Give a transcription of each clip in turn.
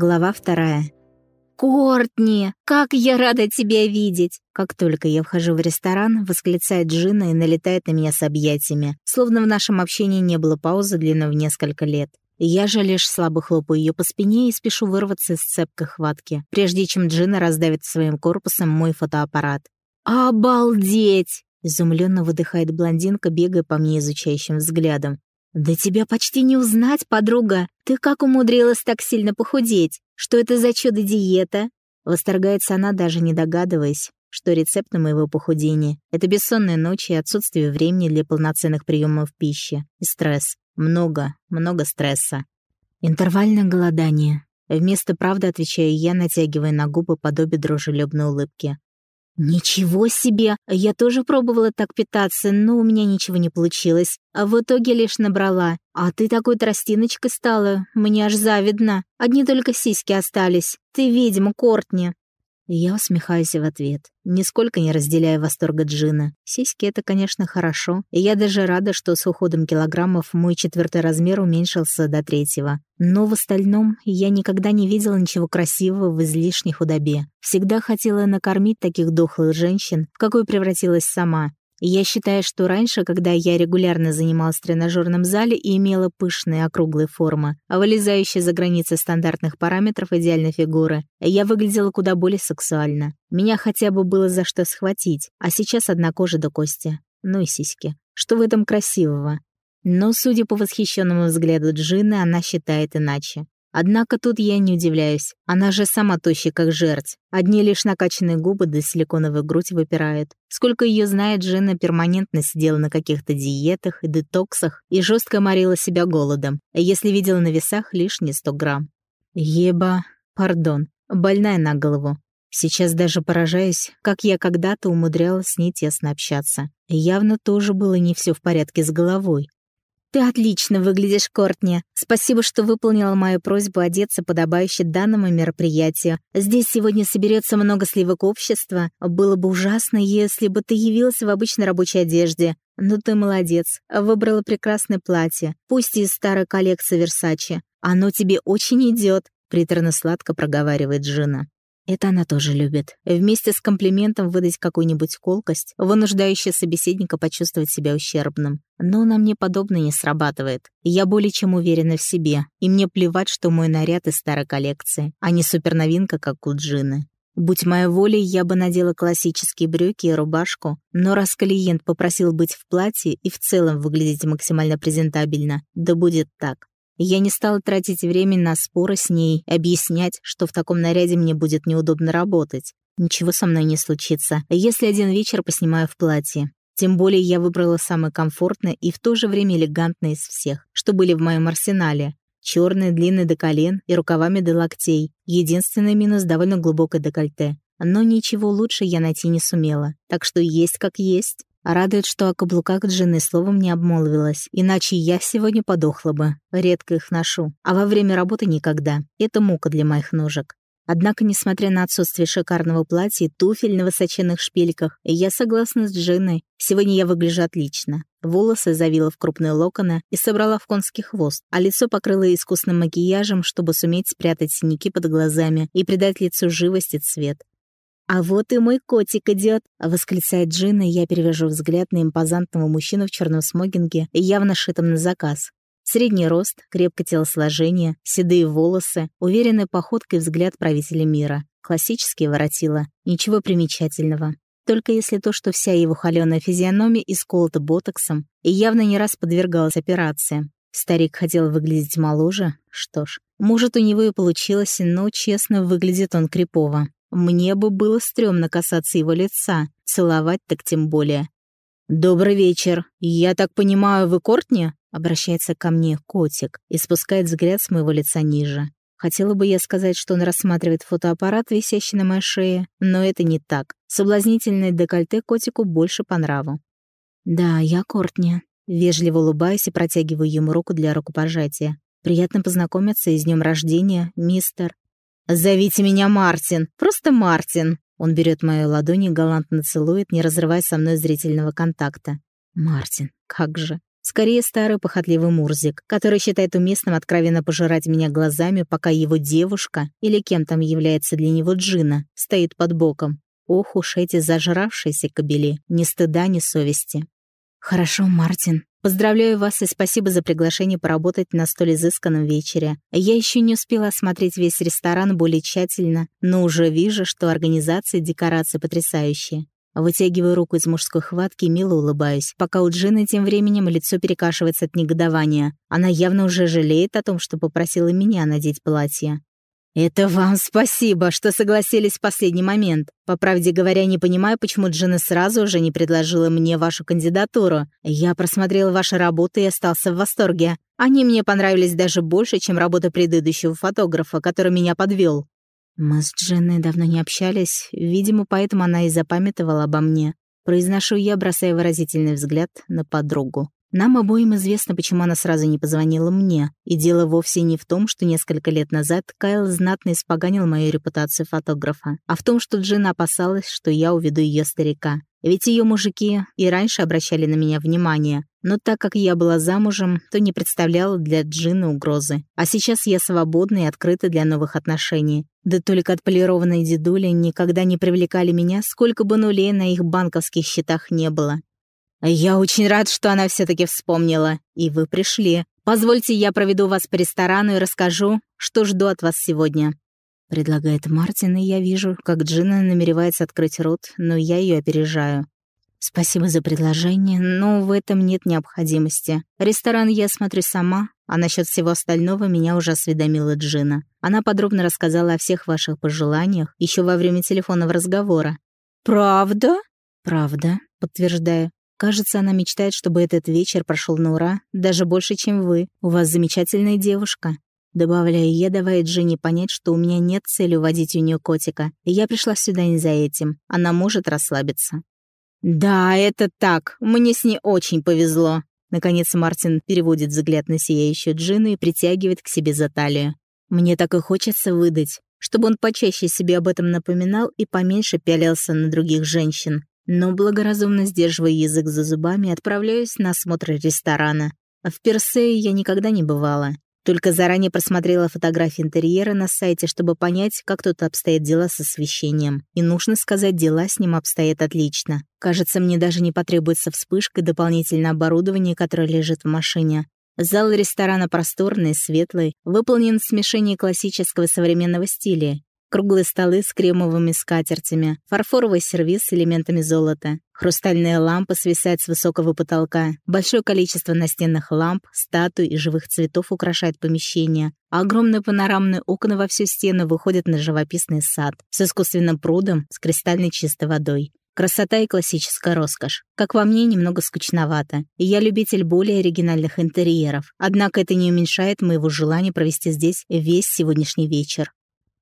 Глава вторая. «Кортни, как я рада тебя видеть!» Как только я вхожу в ресторан, восклицает Джина и налетает на меня с объятиями, словно в нашем общении не было паузы длиной в несколько лет. Я же лишь слабо хлопаю ее по спине и спешу вырваться из цепкой хватки, прежде чем Джина раздавит своим корпусом мой фотоаппарат. «Обалдеть!» — изумленно выдыхает блондинка, бегая по мне изучающим взглядом. «Да тебя почти не узнать, подруга! Ты как умудрилась так сильно похудеть? Что это за чудо-диета?» Восторгается она, даже не догадываясь, что рецепт на моего похудения — это бессонные ночи и отсутствие времени для полноценных приемов пищи. И стресс. Много, много стресса. Интервальное голодание. Вместо правды отвечаю я, натягивая на губы подобие дружелюбной улыбки. «Ничего себе! Я тоже пробовала так питаться, но у меня ничего не получилось. А в итоге лишь набрала. А ты такой тростиночкой стала, мне аж завидно. Одни только сиськи остались. Ты ведьма, Кортни!» Я усмехаюсь в ответ, нисколько не разделяя восторга Джина. Сиськи — это, конечно, хорошо, и я даже рада, что с уходом килограммов мой четвертый размер уменьшился до третьего. Но в остальном я никогда не видела ничего красивого в излишней худобе. Всегда хотела накормить таких дохлых женщин, в какой превратилась сама, я считаю, что раньше, когда я регулярно занималась в тренажерном зале и имела пышные округлые формы, а вылезающие за границы стандартных параметров идеальной фигуры, я выглядела куда более сексуально. Меня хотя бы было за что схватить, а сейчас одна кожа до кости. Ну и сиськи. Что в этом красивого? Но, судя по восхищенному взгляду Джины, она считает иначе. Однако тут я не удивляюсь. Она же сама тощая, как жерть. Одни лишь накачанные губы да силиконовая грудь выпирают. Сколько ее знает, Жена перманентно сидела на каких-то диетах и детоксах и жестко морила себя голодом, если видела на весах лишние 100 грамм. Еба, пардон, больная на голову. Сейчас даже поражаюсь, как я когда-то умудрялась с ней тесно общаться. Явно тоже было не все в порядке с головой. «Ты отлично выглядишь, Кортни. Спасибо, что выполнила мою просьбу одеться подобающе данному мероприятию. Здесь сегодня соберется много сливок общества. Было бы ужасно, если бы ты явилась в обычной рабочей одежде. Но ты молодец. Выбрала прекрасное платье, пусть и из старой коллекции Версачи. Оно тебе очень идет», — приторно-сладко проговаривает Джина. Это она тоже любит. Вместе с комплиментом выдать какую-нибудь колкость, вынуждающая собеседника почувствовать себя ущербным. Но на мне подобное не срабатывает. Я более чем уверена в себе, и мне плевать, что мой наряд из старой коллекции, а не суперновинка, как у Джины. Будь моя воля, я бы надела классические брюки и рубашку, но раз клиент попросил быть в платье и в целом выглядеть максимально презентабельно, да будет так. Я не стала тратить время на споры с ней, объяснять, что в таком наряде мне будет неудобно работать. Ничего со мной не случится, если один вечер поснимаю в платье. Тем более я выбрала самое комфортное и в то же время элегантное из всех, что были в моем арсенале. Черный, длинный до колен и рукавами до локтей. Единственный минус — довольно глубокое декольте. Но ничего лучше я найти не сумела, так что есть как есть. Радует, что о каблуках Джины словом не обмолвилась, иначе я сегодня подохла бы. Редко их ношу, а во время работы никогда. Это мука для моих ножек. Однако, несмотря на отсутствие шикарного платья и туфель на высоченных шпильках, я согласна с Джиной. Сегодня я выгляжу отлично. Волосы завила в крупные локоны и собрала в конский хвост, а лицо покрыла искусным макияжем, чтобы суметь спрятать синяки под глазами и придать лицу живость и цвет. «А вот и мой котик идет!» — восклицает Джина, и я перевожу взгляд на импозантного мужчину в черном смогинге, явно шитом на заказ. Средний рост, крепкое телосложение, седые волосы, уверенной походкой взгляд правителя мира. Классические воротила. Ничего примечательного. Только если то, что вся его холёная физиономия исколота ботоксом и явно не раз подвергалась операции. Старик хотел выглядеть моложе. Что ж, может, у него и получилось, но, честно, выглядит он крипово. Мне бы было стрёмно касаться его лица, целовать так тем более. «Добрый вечер. Я так понимаю, вы Кортни?» Обращается ко мне котик и спускает взгляд с моего лица ниже. Хотела бы я сказать, что он рассматривает фотоаппарат, висящий на моей шее, но это не так. Соблазнительное декольте котику больше по нраву. «Да, я Кортни». Вежливо улыбаюсь и протягиваю ему руку для рукопожатия. «Приятно познакомиться и с днем рождения, мистер...» «Зовите меня Мартин, просто Мартин!» Он берет мою ладонь и галантно целует, не разрывая со мной зрительного контакта. «Мартин, как же!» Скорее, старый похотливый Мурзик, который считает уместным откровенно пожирать меня глазами, пока его девушка, или кем там является для него Джина, стоит под боком. Ох уж эти зажравшиеся кобели, ни стыда, ни совести. «Хорошо, Мартин. Поздравляю вас и спасибо за приглашение поработать на столь изысканном вечере. Я еще не успела осмотреть весь ресторан более тщательно, но уже вижу, что организация и декорации потрясающие. Вытягиваю руку из мужской хватки и мило улыбаюсь, пока у Джины тем временем лицо перекашивается от негодования. Она явно уже жалеет о том, что попросила меня надеть платье. «Это вам спасибо, что согласились в последний момент. По правде говоря, не понимаю, почему Джина сразу же не предложила мне вашу кандидатуру. Я просмотрел ваши работы и остался в восторге. Они мне понравились даже больше, чем работа предыдущего фотографа, который меня подвел. Мы с Джиной давно не общались, видимо, поэтому она и запамятовала обо мне. Произношу я, бросая выразительный взгляд на подругу. Нам обоим известно, почему она сразу не позвонила мне. И дело вовсе не в том, что несколько лет назад Кайл знатно испоганил мою репутацию фотографа, а в том, что Джина опасалась, что я уведу ее старика. Ведь ее мужики и раньше обращали на меня внимание, но так как я была замужем, то не представляла для Джины угрозы. А сейчас я свободна и открыта для новых отношений. Да только отполированные дедули никогда не привлекали меня, сколько бы нулей на их банковских счетах не было. «Я очень рад, что она все таки вспомнила. И вы пришли. Позвольте, я проведу вас по ресторану и расскажу, что жду от вас сегодня». Предлагает Мартин, и я вижу, как Джина намеревается открыть рот, но я ее опережаю. «Спасибо за предложение, но в этом нет необходимости. Ресторан я смотрю сама, а насчет всего остального меня уже осведомила Джина. Она подробно рассказала о всех ваших пожеланиях еще во время телефонного разговора. «Правда?» «Правда», — подтверждаю. Кажется, она мечтает, чтобы этот вечер прошел на ура, даже больше, чем вы. У вас замечательная девушка. Добавляю я, давая Джинни понять, что у меня нет цели уводить у нее котика, и я пришла сюда не за этим. Она может расслабиться. «Да, это так. Мне с ней очень повезло». Наконец Мартин переводит взгляд на сияющую Джину и притягивает к себе за талию. Мне так и хочется выдать, чтобы он почаще себе об этом напоминал и поменьше пялился на других женщин но благоразумно сдерживая язык за зубами, отправляюсь на осмотр ресторана. В Персее я никогда не бывала. Только заранее просмотрела фотографии интерьера на сайте, чтобы понять, как тут обстоят дела с освещением. И нужно сказать, дела с ним обстоят отлично. Кажется, мне даже не потребуется вспышка и дополнительное оборудование, которое лежит в машине. Зал ресторана просторный, светлый, выполнен в смешении классического и современного стиля. Круглые столы с кремовыми скатертями, фарфоровый сервиз с элементами золота, хрустальная лампа свисает с высокого потолка, большое количество настенных ламп, статуй и живых цветов украшает помещение, а огромные панорамные окна во всю стену выходят на живописный сад с искусственным прудом с кристальной чистой водой. Красота и классическая роскошь. Как во мне, немного скучновато. И я любитель более оригинальных интерьеров. Однако это не уменьшает моего желания провести здесь весь сегодняшний вечер.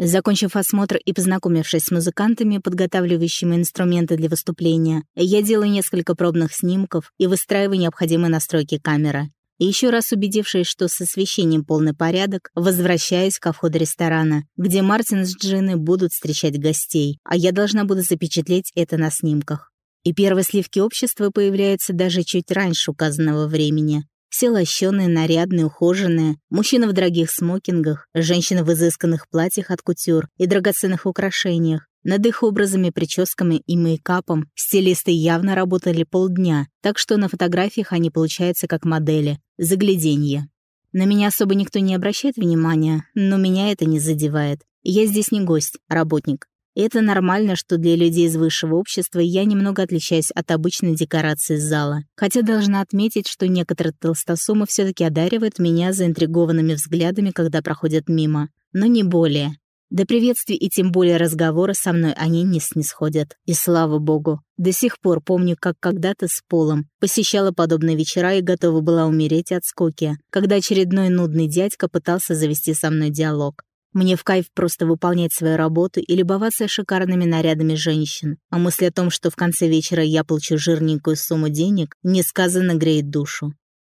Закончив осмотр и познакомившись с музыкантами, подготавливающими инструменты для выступления, я делаю несколько пробных снимков и выстраиваю необходимые настройки камеры. И еще раз убедившись, что с освещением полный порядок, возвращаюсь ко входу ресторана, где Мартин с Джиной будут встречать гостей, а я должна буду запечатлеть это на снимках. И первые сливки общества появляются даже чуть раньше указанного времени. Все лощеные, нарядные, ухоженные, мужчины в дорогих смокингах, женщины в изысканных платьях от кутюр и драгоценных украшениях. Над их образами, прическами и мейкапом стилисты явно работали полдня, так что на фотографиях они получаются как модели. Загляденье. На меня особо никто не обращает внимания, но меня это не задевает. Я здесь не гость, а работник. Это нормально, что для людей из высшего общества я немного отличаюсь от обычной декорации зала. Хотя должна отметить, что некоторые толстосумы все таки одаривают меня заинтригованными взглядами, когда проходят мимо. Но не более. До приветствий и тем более разговора со мной они не снисходят. И слава богу. До сих пор помню, как когда-то с Полом посещала подобные вечера и готова была умереть от скуки, когда очередной нудный дядька пытался завести со мной диалог. Мне в кайф просто выполнять свою работу и любоваться шикарными нарядами женщин. А мысль о том, что в конце вечера я получу жирненькую сумму денег, несказанно греет душу.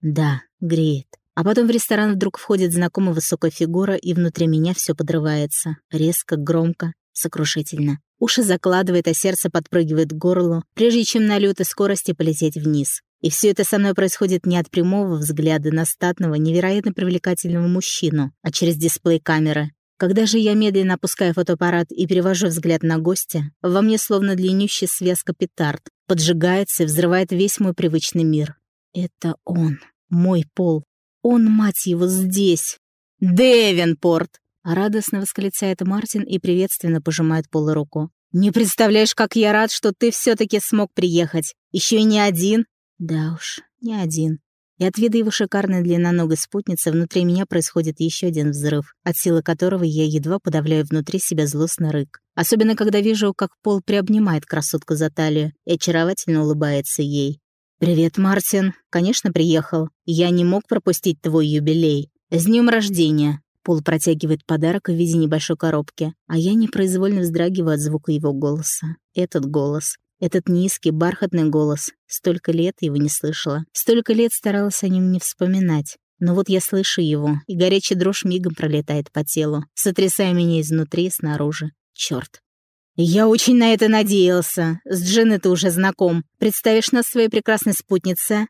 Да, греет. А потом в ресторан вдруг входит знакомая высокая фигура, и внутри меня все подрывается. Резко, громко, сокрушительно. Уши закладывает, а сердце подпрыгивает к горлу, прежде чем на лётой скорости полететь вниз. И все это со мной происходит не от прямого взгляда на статного, невероятно привлекательного мужчину, а через дисплей камеры. Когда же я медленно опускаю фотоаппарат и перевожу взгляд на гостя, во мне словно длиннющая связка петард, поджигается и взрывает весь мой привычный мир. Это он, мой пол. Он, мать его, здесь. Девенпорт! Радостно восклицает Мартин и приветственно пожимает Полу руку. «Не представляешь, как я рад, что ты все таки смог приехать. Еще и не один». Да уж, не один. И от вида его шикарной длинноногой спутницы внутри меня происходит еще один взрыв, от силы которого я едва подавляю внутри себя злостный рык. Особенно, когда вижу, как Пол приобнимает красотку за талию и очаровательно улыбается ей. «Привет, Мартин. Конечно, приехал. Я не мог пропустить твой юбилей. С днем рождения!» Пол протягивает подарок в виде небольшой коробки, а я непроизвольно вздрагиваю от звука его голоса. Этот голос. Этот низкий, бархатный голос. Столько лет его не слышала. Столько лет старалась о нем не вспоминать. Но вот я слышу его, и горячая дрожь мигом пролетает по телу, сотрясая меня изнутри и снаружи. Чёрт. «Я очень на это надеялся. С Джиной ты уже знаком. Представишь нас своей прекрасной спутнице?»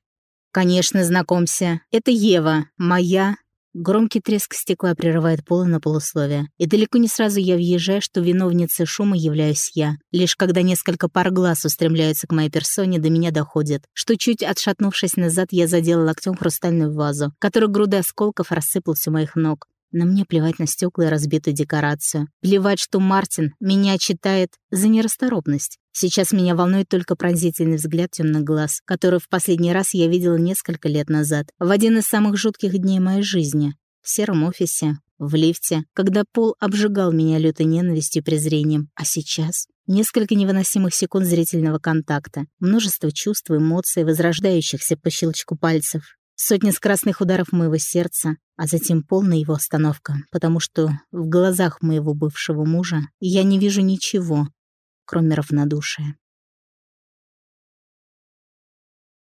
«Конечно, знакомься. Это Ева, моя Громкий треск стекла прерывает полы на полусловие. И далеко не сразу я въезжаю, что виновницей шума являюсь я. Лишь когда несколько пар глаз устремляются к моей персоне, до меня доходит, что чуть отшатнувшись назад, я задела локтем хрустальную вазу, который грудой осколков рассыпался у моих ног. Но мне плевать на стекла и разбитую декорацию. Плевать, что Мартин меня читает за нерасторопность. Сейчас меня волнует только пронзительный взгляд темных глаз, который в последний раз я видела несколько лет назад, в один из самых жутких дней моей жизни. В сером офисе, в лифте, когда Пол обжигал меня лютой ненавистью и презрением. А сейчас? Несколько невыносимых секунд зрительного контакта, множество чувств эмоций, возрождающихся по щелчку пальцев. Сотни скоростных ударов моего сердца, а затем полная его остановка, потому что в глазах моего бывшего мужа я не вижу ничего, кроме равнодушия.